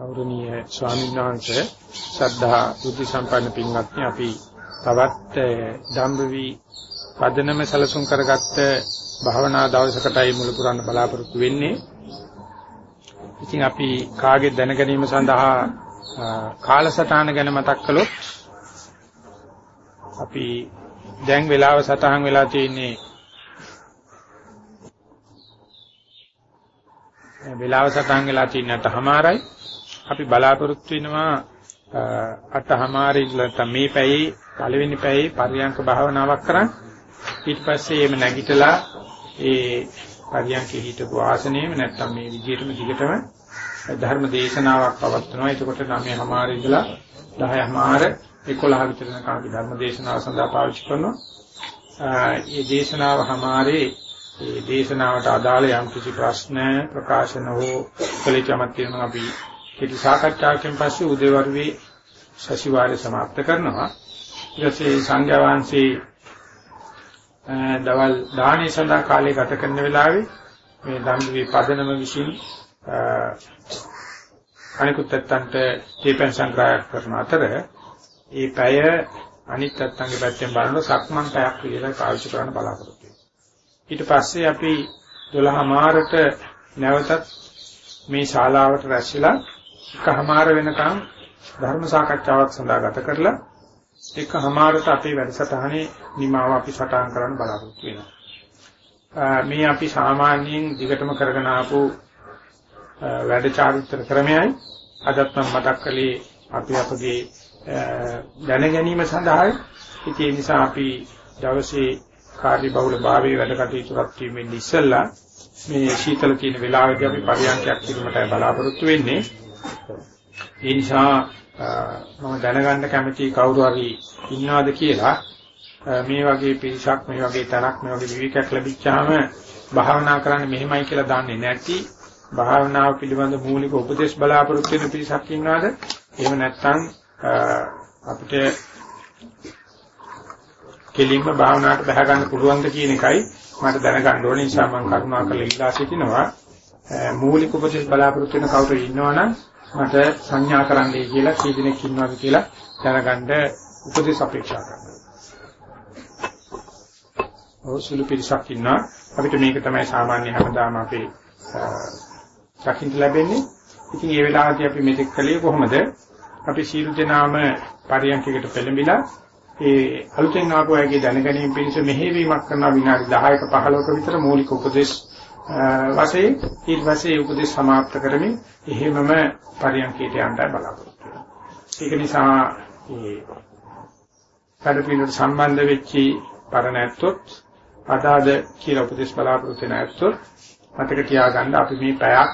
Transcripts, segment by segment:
ගෞරවනීය ස්වාමීන් වහන්සේ ශ්‍රද්ධා බුද්ධ සම්පන්න පින්වත්නි අපි තවත් ධම්මවි පදනම සැලසුම් කරගත්ත භාවනා දවසකටයි මුල පුරන්න බලාපොරොත්තු වෙන්නේ. ඉතින් අපි කාගේ දැන ගැනීම සඳහා කාලසටහන ගැන මතක් කළොත් අපි දැන් වෙලාව සටහන් වෙලා තියෙන්නේ වෙලාව සටහන් වෙලා තියෙනටමාරයි අපි බලාපොරොත්තු වෙනවා අටහමාරි නැත්නම් මේ පැයේ පළවෙනි පැයේ පරියංක භාවනාවක් කරන් ඊට පස්සේ එමෙ නැගිටලා ඒ පරියංකේ හිටපු ආසනයේම නැත්නම් මේ විදිහටම දිගටම ධර්ම දේශනාවක් පවත්වනවා. එතකොට 9හමාරි ඉඳලා 10හමාර 11 විතර යනකම් ධර්ම දේශනාව සඳහා පාවිච්චි කරනවා. මේ දේශනාව හමාරේ ඒ දේශනාවට අදාළ යම් කිසි ප්‍රශ්න ප්‍රකාශන හෝ කලිතමත් තියෙනවා අපි කෙටි සාකච්ඡාවකින් පස්සේ උදේවරුේ සතිವಾರය સમાપ્ત කරනවා. ඊටසේ සංඝයා වහන්සේ දවල් දාහනේ සඳහා කාලය ගත කරන වෙලාවේ මේ ධම්මවි පදනම විසින් අනිකුත් පැත්තන්ට දීපෙන් සංග්‍රහයක් කරන අතර ඒ පැය අනිත් පැත්තන්ගේ පැත්තෙන් බලන සක්මන් පැයක් කියලා පාවිච්චි කරන්න බලාපොරොත්තු ඊට පස්සේ අපි 12 මාරට නැවතත් මේ ශාලාවට රැස්ලා එකමාර වෙනකන් ධර්ම සාකච්ඡාවක් සඳහා ගත කරලා එකමාරට අපේ වැඩසටහනේ නිමාව අපි සටහන් කරන්න බලාපොරොත්තු වෙනවා. මේ අපි සාමාන්‍යයෙන් දිගටම කරගෙන ආපු වැඩ චාරිත්‍ර ක්‍රමයයි අදත් මම මතක් කළේ අපි අපගේ දැන ගැනීම සඳහායි. ඒ නිසා අපි දවසේ කාර්ය බහුල භාවයේ වැඩ කටයුතුක් වීමෙන් ඉස්සෙල්ලා මේ සීතල තියෙන වෙලාවේදී අපි පරියන්කයක් කිරීමටයි බලාපොරොත්තු වෙන්නේ. ඒ නිසා මම දැනගන්න කැමති කවුරු හරි ඉන්නවද කියලා මේ වගේ පිරිසක් මේ වගේ තනක් මේ වගේ විවිධයක් ලැබිච්චාම භාවනා කරන්න මෙහෙමයි කියලා දන්නේ නැති භාවනාව පිළිබඳ මූලික උපදේශ බලාපොරොත්තු වෙන පිරිසක් ඉන්නවද? එහෙම නැත්නම් අපිට කෙලින්ම භාවනාවට බහ ගන්න පුළුවන්ද කියන එකයි මට දැනගන්න ඕනේ නිසා මම කරුණාකරලා ඉල්ලා සිටිනවා මූලික උපදේශ බලාපොරොත්තු වෙන කවුරු ඉන්නවනම් මට සංඥා කරන්නයි කියලා කී දෙනෙක් ඉන්නවද කියලා දැනගන්න උපදේශ අපේක්ෂා කරනවා. ඔසුළු පිරිසක් ඉන්නවා. අපිට මේක තමයි සාමාන්‍ය හැමදාම අපේ දකින්න ලැබෙන්නේ. ඉතින් මේ වෙලාවදී අපි මෙතෙක් කළේ කොහොමද? අපි සීල දෙනාම පරියන්කයකට පෙළඹිලා ඒ අලුතෙන් ආපු අයගේ දැනගැනීම පිණිස මෙහෙවීමක් කරන විනාඩි 10ක 15ක විතර මූලික උපදේශ වශයෙන් ඊට පස්සේ උපදේශ સમાપ્ત කරමින් එහෙමම පරියන්කයට යන්නයි බලාපොරොත්තු වෙනවා. ඒක නිසා මේ පරිපිනට සම්බන්ධ වෙච්චි පරණ ඇත්තොත් අදාද කියලා උපදේශ බලාපොරොත්තු වෙන ඇත්තොත් මතක තියාගන්න අපි මේ පැයක්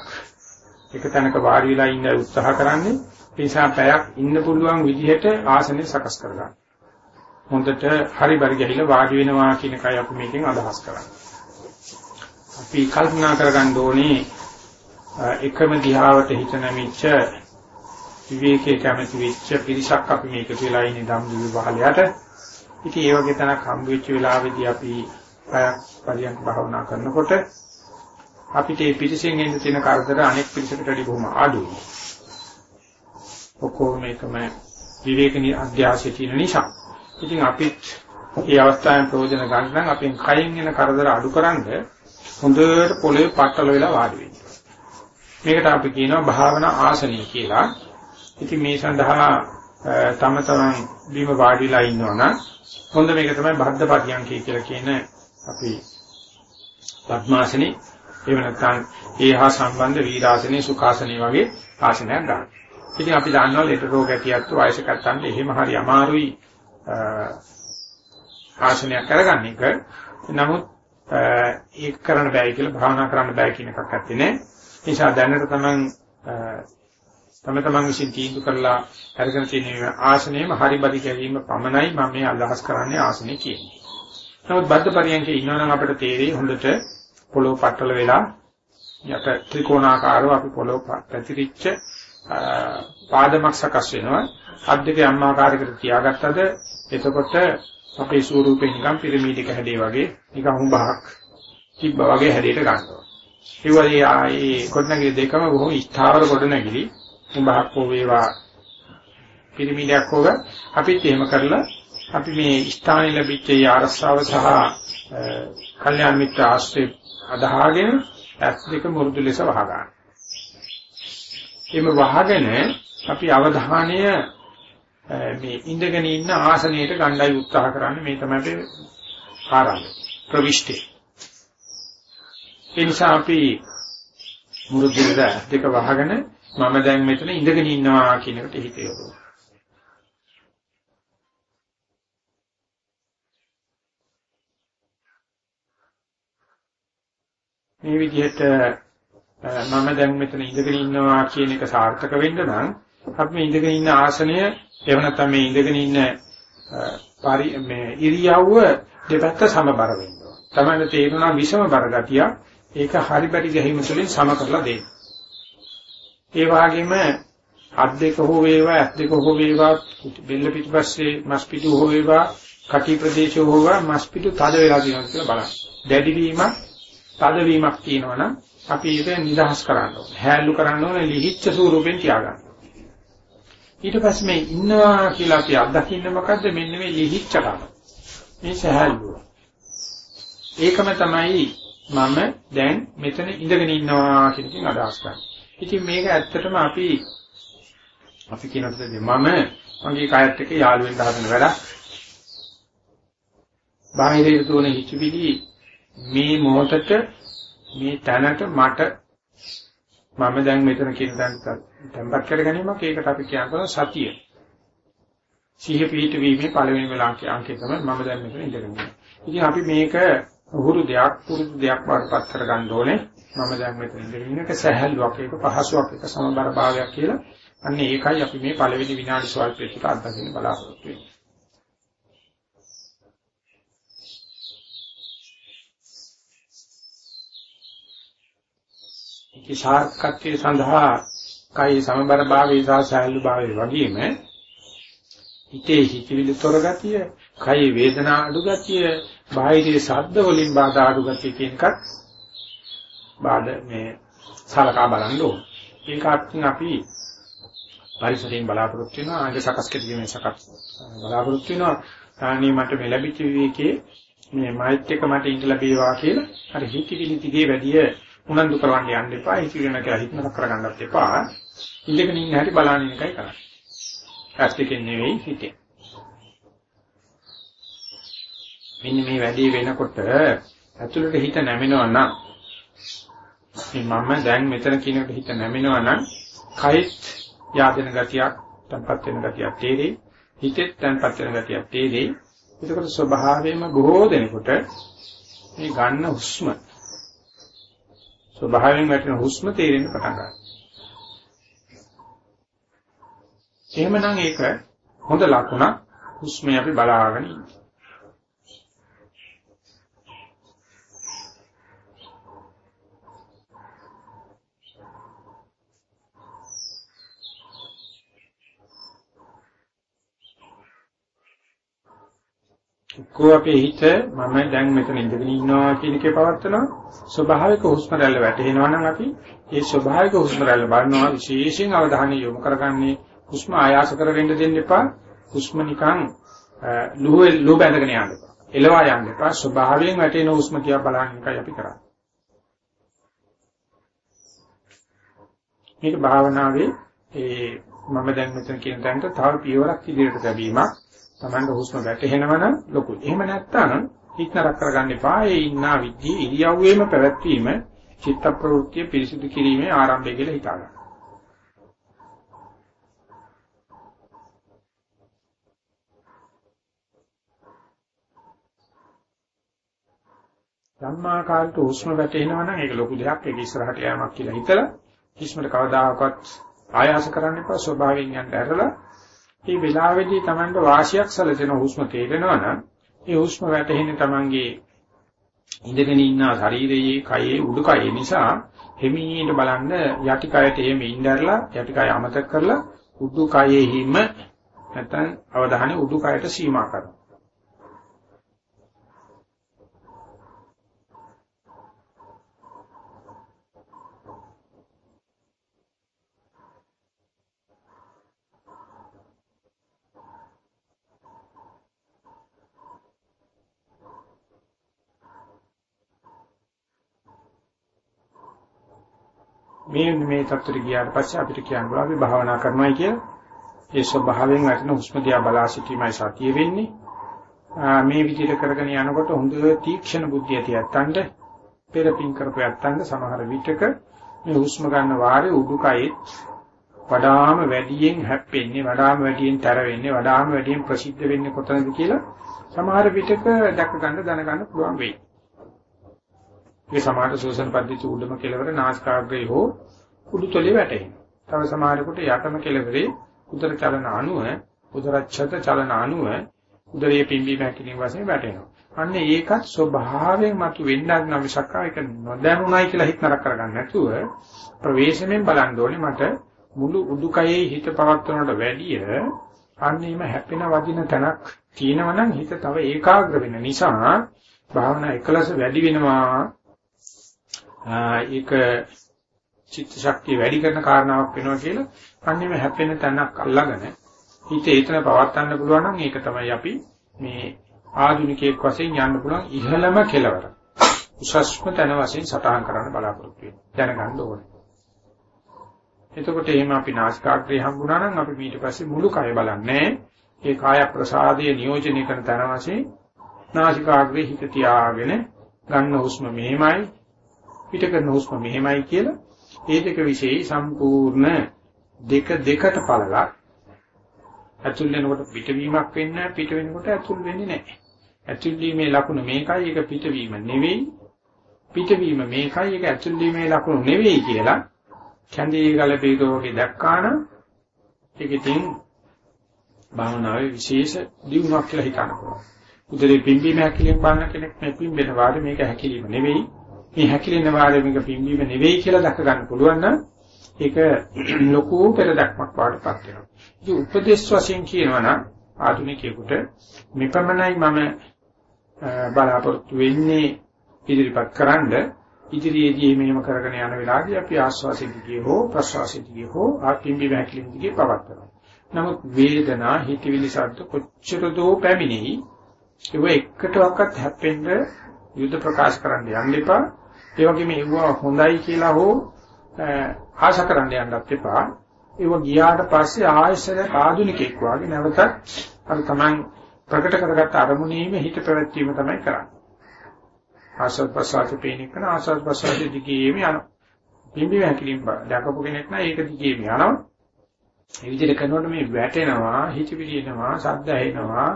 එක තැනක වාඩි වෙලා ඉන්න උත්සාහ කරන්නේ ඒ නිසා පැයක් ඉන්න පුළුවන් විදිහට ආසනය සකස් කරගන්න. හොඳට හරි බරි ගහිලා වාඩි වෙනවා කියන එකයි අපි මේකෙන් අදහස් කරන්නේ. අපි කල්පනා කරගන්න ඕනේ එකම දිහාවට හිත නැමිච්ච විවේකයේ කැමති වෙච්ච පිරිසක් අපි මේක කියලා ඉන්නේ ධම්ම විවහලයට. ඉතින් ඒ වගේ තැනක් හම්බ වෙච්ච වෙලාවේදී අපි පයක් පරියන්ක භාවනා කරනකොට අපිට මේ පිරිසෙන් එන්න තියෙන කරදර අනෙක් පිරිසකට වඩා බොහොම අඩුයි. ඔක්කොම මේකම විවේකනී අධ්‍යාසය තියෙන නිසා. ඉතින් අපිත් මේ අවස්ථාවෙන් ප්‍රයෝජන ගන්න නම් අපෙන් කයින් එන කරදර අඩුකරනද හොඳට පොළවේ පටල වෙලා වාඩි වෙන්න. මේකට අපි කියනවා භාවනා ආසනිය කියලා. ඉතින් මේ සඳහා තම තමන් බිම වාඩිලා ඉන්නවනම් හොඳ මේක තමයි බද්ධ පරියන්කය කියලා කියන අපි පద్මාසනේ එහෙම නැත්නම් ඒ හා සම්බන්ධ වීරාසනේ සුඛාසනේ වගේ ආසනයක් ගන්න. ඉතින් අපි දන්නවා ලෙඩ රෝග ඇතිවත් වයසකටත් එහෙම හරි අමාරුයි ආසනයක් කරගන්න එක. නමුත් ඒක කරන්න බෑ කියලා භාවනා කරන්න බෑ කියන එකක් ඇත්තේ නෑ. ඒ නිසා දැනට තමන් තම තමන් විසින් තීන්දුව කරලා අරගෙන තියෙන ආසනයේම හරි බරි ගැනීම පමණයි මම මේ අදහස් කරන්නේ ආසනේ කියන්නේ. නමුත් බද්ධ පරියන්කේ ඉන්නවනම් අපිට තේරෙයි හොඳට පොළොව පట్టල වෙලා යට ත්‍රිකෝණාකාරව අපි පොළොව පැතිරිච්ච පාදමක් සකස් වෙනවා. අත් දෙක අම්මාකාරයකට තියාගත්තද එතකොට අපේ ස්වරූපේ නිකන් පිරමීඩයක හැඩේ වගේ නිකන් හුඹහක් තිබ්බා වගේ හැඩයට ගන්නවා. ඒ වගේ ආයේ කොටනගිරි දෙකම බොහොම ස්ථාවර කොටනගිරි උඹහක් හෝ වේවා පිරිමිඩයක් හොග අපිත් එහෙම කරලා අපි මේ ස්ථානෙ ලැබිච්ච ආරස්සාව සහ කල්යාණ මිත්‍ර ආශ්‍රය අදහාගෙන ඇස් දෙක මුරුදු ලෙස වහ ගන්න. එimhe වහගෙන අපි අවධානය මේ ඉඳගෙන ඉන්න ආසනයට ගණ්ඩායි උත්සාහ කරන්නේ මේ තමයි අපේ ආරම්භය ප්‍රවිෂ්ටි. ඒ නිසා අපි මුරුදු දෙක වහගෙන මම දැන් මෙතන ඉඳගෙන ඉන්නවා කියන එකට හිත යොදවනවා. මේ විදිහට මම දැන් මෙතන ඉඳගෙන ඉන්නවා කියන එක සාර්ථක වෙන්න නම් අපි මේ ඉඳගෙන ඉන්න ආසනය එහෙම නැත්නම් මේ ඉඳගෙන ඉන්න පරි මේ ඉරියව්ව දෙපැත්ත සමබර වෙන්න ඕන. තමයි තේරුණා විෂම බර ගතිය ඒක හරි පැටි ගැහිම තුළින් සම කරලා දෙන්න. ඒ වගේම අත් දෙක හෝ වේවා අත් දෙක හෝ වේවා බෙල්ල පිටිපස්සේ මස් පිටු හෝ වේවා කටි ප්‍රදේශ හෝ වේවා මස් පිටු තද වෙලා තියෙනවා කියලා බලන්න. දැඩි වීමක් තදවීමක් තියෙනවනම් අපි ඒක නිදහස් කරන්න ඕනේ. හැලු කරන්න ඕනේ ලිහිච්ඡ ස්වරූපෙන් තියාගන්න. ඊට පස්සේ මේ ඉන්නවා කියලා අපි අත්දකින්න මොකද්ද මෙන්න මේ ලිහිච්ඡකම. මේ සහැල්ලුව. ඒකම තමයි මම දැන් මෙතන ඉඳගෙන ඉන්නවා කියන එකෙන් අදහස් කරන්නේ. ඉතින් මේක ඇත්තටම අපි අපි කියනකොට මම මගේ කායත් එක්ක යාළු වෙන්න හදන වැඩක්. බාහිරේ තුන හිතවිලි මේ මොහොතට මේ තැනට මට මම දැන් මෙතන කියන තැනට tempat කර ගැනීමක් ඒකට අපි කියනවා සතිය. සිහිය පිහිට වීමේ පළවෙනිම අංකය තමයි මම දැන් මෙතන ඉඳගෙන ඉන්නේ. ඉතින් අපි මේක උහුරු දෙයක් පුරුදු දෙයක් වඩපත් කරගන්න ඕනේ. මම දැන් මෙතන ඉඳගෙන ඉන්න එක සහැල්ලුවක් ඒක පහසුවක් ඒක සමබර භාවයක් කියලා. අන්න ඒකයි අපි මේ පළවෙනි විනාඩි ස්වල්පයකට අත්දකින්න බලාපොරොත්තු වෙන්නේ. සාර්ථකත්වයේ සඳහා කයි සමබර භාවයේ සහ සහැල්ලු භාවයේ වගේම හිතේ හිතවිලි තොර ගතිය, කයි වේදනා අඩු ගතිය, බාහිරයේ ශබ්ද වලින් බාධා අඩු ගතිය කියන එකත් බාධා මේ සලකා බලන්න ඕන. ඒක අත්ින් අපි පරිසරයෙන් බලාපොරොත්තු වෙනවා ආගේ සකස් කිරීමේ සකස් බලාපොරොත්තු වෙනවා තාණී මට මේ ලැබිච්ච විවේකේ මේ මෛත්‍රික මට ඉඳ ලැබේවා කියලා අර හිතවිලි දිගේ වැඩිය උනන්දු කරවන්න යන්න එපා. ඉතිරියන කියලා හිතනක් කරගන්නත් එපා. ඉඳගෙන ඉන්න හැටි බලන්න එකයි කරන්නේ. ඇස් දෙකෙන් නෙවෙයි හිතෙන්. මෙන්න මේ වැඩේ වෙනකොට ඇතුළට හිත නැමෙනවා නම් මම දැන් මෙතන කියනකොට හිත නැමෙනවා නම් කයිත් යාදෙන ගතියක්, තම්පත් වෙන ගතියක් තේරෙයි. හිතෙත් තම්පත් වෙන ගතියක් තේරෙයි. ඒකකොට ස්වභාවයෙන්ම බොහෝ දෙනෙකුට මේ ගන්න හුස්ම ස්වභාවයෙන් වැටෙන හුස්ම තේරෙන්න පටන් ගන්නවා. එහෙමනම් ඒක හොඳ ලකුණක් හුස්මේ අපි බලාගෙන ඉන්නේ. කෝ අපේ හිත මම දැන් මෙතන ඉඳගෙන ඉන්නවා කියන එකේ පවත්නවා ස්වභාවික හුස්ම රැල්ල වැටෙනවා නම් අපි ඒ ස්වභාවික හුස්ම රැල්ල බලනවා විශේෂයෙන් අවධානය යොමු කරගන්නේ හුස්ම ආයාස කරගෙන දෙන්න එපා. හුස්ම නිකන් ලුහුවේ ලුහ බැඳගෙන යන්න එපා. එලවා යන්න එපා. ස්වභාවයෙන් වැටෙන හුස්ම තියා බලන්න එකයි අපි කරන්නේ. මේක භාවනාවේ ඒ මම දැන් මෙතන කියන තැනට තව පියවරක් ඉදිරියට ලැබීමක් Tamanda හුස්ම වැටෙනවනම් ලොකුයි. එහෙම නැත්නම් හිත නරක කරගන්න එපා. ඒ ඉන්නා විද්‍ය ඉරියව්වේම පැවැත්වීම චිත්ත ප්‍රවෘත්තිය පිරිසිදු කිරීමේ ආරම්භය කියලා හිතා ගන්න. ධම්මාකාරට හුස්ම වැටෙනවා නම් ඒක ලොකු දෙයක් ඒක ඉස්සරහට යamak කියලා හිතලා හුස්මට කවදාකවත් ආයාස කරන්න එපා ස්වභාවයෙන් යන්න ඇරලා මේ වෙලාවේදී Tamanට වාසියක් සැලසෙන හුස්ම තේරෙනවා නම් ඒ හුස්ම වැටෙන්නේ Tamanගේ ඉඳගෙන ඉන්න ශරීරයේ කයේ උඩුකය නිසා හිමීට බලන්න යටි කයට එහෙම ඉඳලා යටි කය අමතක කරලා උඩුකයේ හිම නැත්නම් අවධානය උඩුකයට සීමා කරනවා. මේ මේ தත්තර ගියාට පස්සේ අපිට කියන්න පුළුවන් අපි භාවනා කරනවායි කියලා. ඒ ස්වභාවයෙන් වැටෙන හුස්ම දිහා බලා සිටීමයි සතිය වෙන්නේ. මේ විදිහට කරගෙන යනකොට හොඳ තීක්ෂණ බුද්ධිය තියත්තන්ට පෙරපින් කරපු යත්තන්ට සමහර විටක මේ හුස්ම ගන්න වාරේ උඩුකයේ වඩාම වැඩියෙන් හැප්පෙන්නේ වඩාම වැඩියෙන් තර වෙන්නේ වඩාම වැඩියෙන් ප්‍රසිද්ධ වෙන්නේ කොතනද කියලා සමහර විටක දැක ගන්න දැනගන්න පුළුවන් වෙයි. මේ සමාන ශෝෂණ පද්ධති උඩම කෙලවර නාස්කාග්‍රේ හෝ උඩුතොලේ වැටෙනවා. තව සමහරකට යටම කෙලවරේ උදර චලන අණුව උදරච්ඡත චලන අණුව උදරයේ පිම්බීම හැකිලින් වශයෙන් වැටෙනවා. අන්න ඒකත් ස්වභාවයෙන් මතු වෙන්නක් නම් මිසක් ඒක නොදැනුණයි කියලා හිත නරක කරගන්න නැතුව ප්‍රවේශමෙන් බලන්න ඕනේ මට මුළු උඩුකයේ හිත පවත්වනට වැඩිය අන්නේම හැපෙන වදින තැනක් තියෙනවනම් හිත තව ඒකාග්‍ර වෙන නිසා භාවනා එකලස වැඩි වෙනවා ඒක චිත්ත ශක්තිය වැඩි කරන කාරණාවක් වෙනවා කියලා අන්නේම හැපෙන තැනක් අල්ලාගෙන හිත ඒතන පවත්වන්න පුළුවන් නම් ඒක තමයි අපි මේ ආධුනිකයෙක් වශයෙන් යන්න පුළුවන් ඉහළම කෙලවර. උසස්ම තැන වශයෙන් සටහන් කරන්න බලාපොරොත්තු වෙන්න. දැනගන්න ඕනේ. එතකොට එහෙම අපි නාසිකාග්‍රේ හම්බුනා නම් අපි ඊට පස්සේ මුළු කය බලන්නේ. ඒ කාය ප්‍රසාදයේ නියෝජනය කරන තැන වශයෙන් නාසිකාග්‍රේ හිත තියාගෙන ගන්න හුස්ම මෙහෙමයි පිට කරන හුස්ම මෙහෙමයි කියලා ඒ දෙක વિશે සම්පූර්ණ දෙක දෙකට පළලා ඇතුල් වෙනකොට පිටවීමක් වෙන්නේ පිට වෙනකොට ඇතුල් වෙන්නේ නැහැ. ඇතුල් වීමේ ලකුණ මේකයි ඒක පිටවීම නෙවෙයි. පිටවීම මේකයි ඒක ඇතුල් වීමේ ලකුණ නෙවෙයි කියලා කැඳේ ගල බීරෝගේ දැක්කාන ඒකෙන් භාවනාවේ විශේෂ දියුණුවක් කියලා හිතන්න පුළුවන්. උදේ පිම්බීම හැකිලිම බලන කෙනෙක් මේ පිම්බෙන වාරේ මේක හැකිලිම නෙවෙයි. මේ හැකිලෙන වාරේ මේක පිම්බීම නෙවෙයි කියලා දැක ගන්න පුළුවන් නම් ඒක ලොකු පෙරදක්මක් වාටපත් වෙනවා. ඉතින් උපදේශ වශයෙන් කියනවා නම් ආධුනිකයෙකුට මෙපමණයි මම බලාපොරොත්තු වෙන්නේ ඉදිරිපත් කරන්න ඉදිරියේදී මේව කරගෙන යන වෙලාවදී අපි ආස්වාසිත දිගේ හෝ ප්‍රසවාසිත දිගේ හෝ ආකින්බි වැක්ලින් දිගේ පවත්වනවා. නමුත් වේදනා හිතවිලි සද්ද කොච්චර දෝ පැමිණෙයි ඒව එකටවත් හැප්පෙන්න යුද්ධ ප්‍රකාශ කරන්න යන්න එපා. ඒ වගේම ඒවා හොඳයි කියලා හෝ ආශා කරන්න යන්නත් එපා. ඒව ගියාට පස්සේ ආයශර ආධුනිකෙක් වගේ නැවතත් අර තමන් ප්‍රකට කරගත්ත අරමුණේම හිත පැවැත්වීම තමයි කරන්නේ. ආශාත් ප්‍රසාරේ පේන එක ආශාත් ප්‍රසාරේ දිගේම යනවා. පිම්බි වැකිලින් දැකපු කෙනෙක් නම් ඒක දිගේම යනවා. මේ විදිහට කරනකොට මේ වැටෙනවා, හිතවිලි එනවා, ශබ්ද ඇහෙනවා,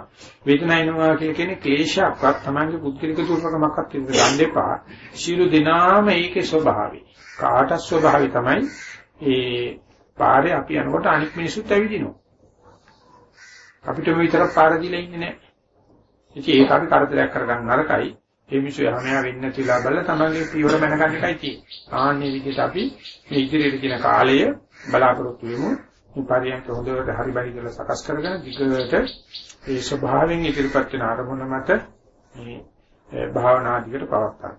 වේදනා එනවා කියන කෙනේ ක්ලේශයක්වත් Tamange පුද්ගලික දුර්වකමක්වත් ඉඳ ගන්න එපා. ශීල දිනාම ඒකේ ස්වභාවය. කාට ස්වභාවය තමයි ඒ පාරේ අපි යනකොට අනිත් මිනිස්සුත් ඇවිදිනවා. අපිට මේ විතරක් පාර දීලා ඉන්නේ නැහැ. ඉතින් ඒක අපි කරදරයක් කරගන්න නරකයි. ඒ මිනිස්සු යහමයා වෙන්නේ නැතිලා බලලා තමන්ගේ පියවර මැනගන්න එකයි තියෙන්නේ. ආන්නේ විදිහට අපි මේ ඉදිරියට කියන කාලය බලාපොරොත්තු වෙමු. මේ පරියන්ක හොඳට හරි බරි කියලා සකස් කරගෙන දිගට ඒ ස්වභාවයෙන් ඉදිරිපත් වෙන අරමුණ මත මේ භාවනා දිගට පවත්වා